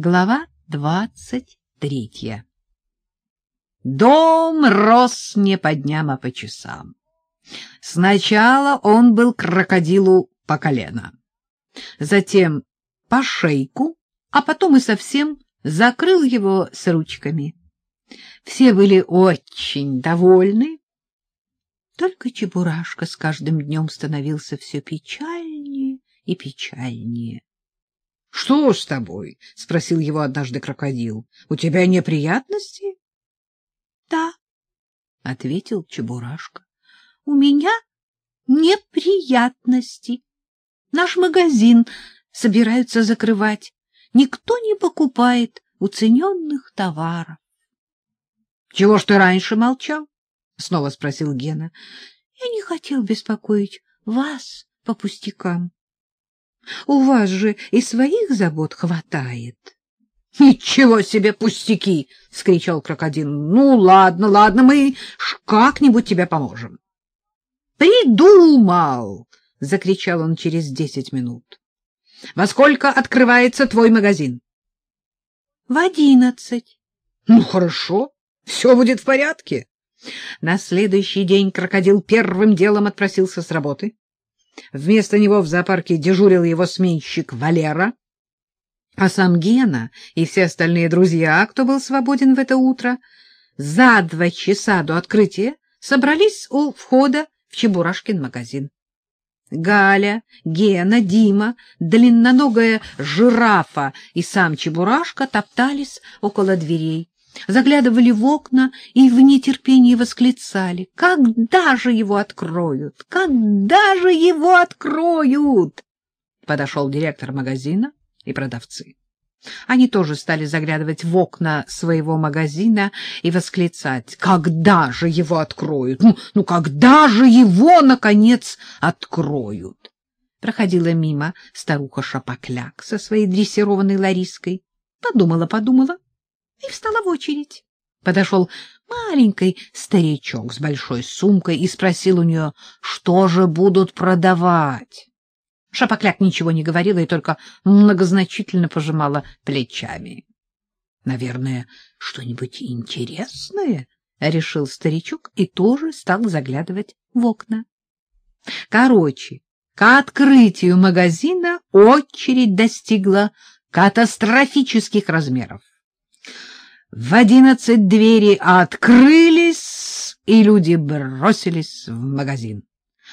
Глава двадцать третья Дом рос не по дням, а по часам. Сначала он был крокодилу по колено, затем по шейку, а потом и совсем закрыл его с ручками. Все были очень довольны. Только Чебурашка с каждым днем становился все печальнее и печальнее. — Что с тобой? — спросил его однажды крокодил. — У тебя неприятности? — Да, — ответил Чебурашка. — У меня неприятности. Наш магазин собираются закрывать. Никто не покупает уцененных товаров. — Чего ж ты раньше молчал? — снова спросил Гена. — Я не хотел беспокоить вас по пустякам. У вас же и своих забот хватает. — Ничего себе пустяки! — скричал крокодил. — Ну, ладно, ладно, мы как-нибудь тебе поможем. — Придумал! — закричал он через десять минут. — Во сколько открывается твой магазин? — В одиннадцать. — Ну, хорошо, все будет в порядке. На следующий день крокодил первым делом отпросился с работы. Вместо него в зоопарке дежурил его сменщик Валера, а сам Гена и все остальные друзья, кто был свободен в это утро, за два часа до открытия собрались у входа в Чебурашкин магазин. Галя, Гена, Дима, длинноногая жирафа и сам Чебурашка топтались около дверей заглядывали в окна и в нетерпении восклицали. «Когда же его откроют? Когда же его откроют?» Подошел директор магазина и продавцы. Они тоже стали заглядывать в окна своего магазина и восклицать. «Когда же его откроют? Ну, ну когда же его, наконец, откроют?» Проходила мимо старуха Шапокляк со своей дрессированной Лариской. Подумала-подумала и встала в очередь. Подошел маленький старичок с большой сумкой и спросил у нее, что же будут продавать. Шапокляк ничего не говорила и только многозначительно пожимала плечами. — Наверное, что-нибудь интересное? — решил старичок и тоже стал заглядывать в окна. Короче, к открытию магазина очередь достигла катастрофических размеров. В одиннадцать двери открылись, и люди бросились в магазин.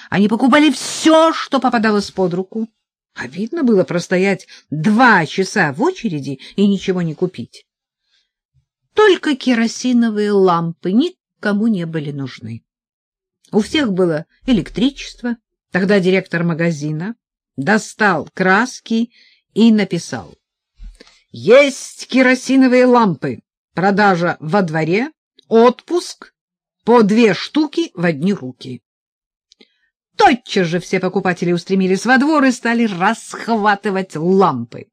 Они покупали все, что попадалось под руку. А видно было простоять два часа в очереди и ничего не купить. Только керосиновые лампы никому не были нужны. У всех было электричество. Тогда директор магазина достал краски и написал. «Есть керосиновые лампы!» Продажа во дворе, отпуск, по две штуки в одни руки. Тотчас же все покупатели устремились во двор и стали расхватывать лампы.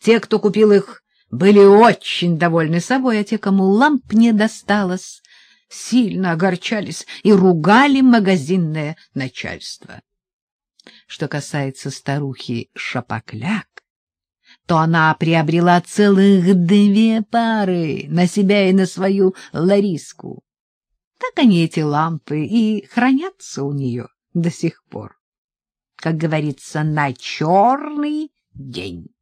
Те, кто купил их, были очень довольны собой, а те, кому ламп не досталось, сильно огорчались и ругали магазинное начальство. Что касается старухи Шапокляк, то она приобрела целых две пары на себя и на свою Лариску. Так они, эти лампы, и хранятся у нее до сих пор. Как говорится, на черный день.